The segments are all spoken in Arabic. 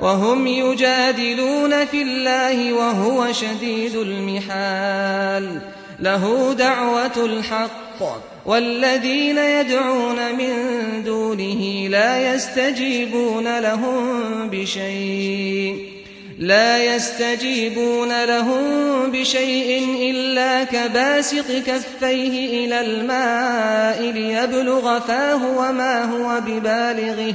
وهم يجادلون في الله وهو شديد المحال. له دعوة الحق. والذين يدعون من دونه لا يستجيبون لهم بشيء. لا يستجيبون لهم بشيء إلا كباسق كفيه إلى الماء ليبلغ فاه وما هو ببالغه.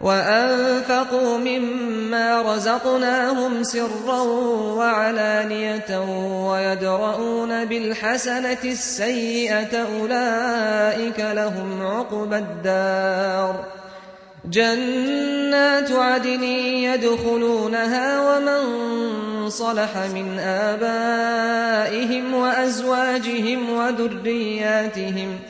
وأنفقوا مما رزقناهم سرا وعلانية ويدرؤون بالحسنة السيئة أولئك لهم عقبى الدار جنات عدن يدخلونها ومن صلح من آبائهم وأزواجهم وذرياتهم وَذُرِّيَّاتِهِمْ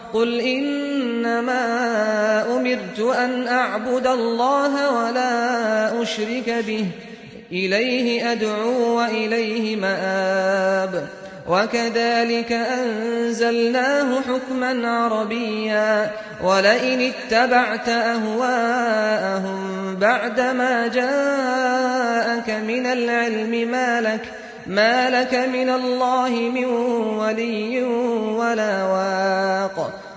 قل إنما أمرت أن أعبد الله ولا أشرك به. إليه أدعو وإليه مآب. وكذلك أنزلناه حكما عربيا. ولئن اتبعت أهواءهم بعدما جاءك من العلم ما لك ما لك من الله من ولي ولا واق.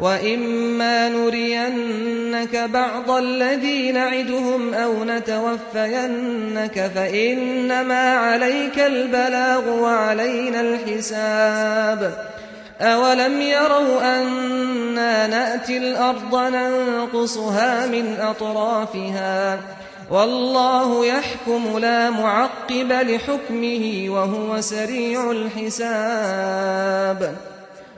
وَإِمَّا نُرِيَنَّكَ بَعْضَ الَّذِي نَعِدُهُمْ أَوْ نَتَوَفَّيَنَّكَ فَإِنَّمَا عَلَيْكَ الْبَلَاغُ وَعَلَيْنَا الْحِسَابُ أَوَلَمْ يَرَوْا أَنَّا نَأْتِي الْأَرْضَ نَنْقُصُهَا مِنْ أَطْرَافِهَا والله يحكم لا معقب لحكمه وهو سريع الحساب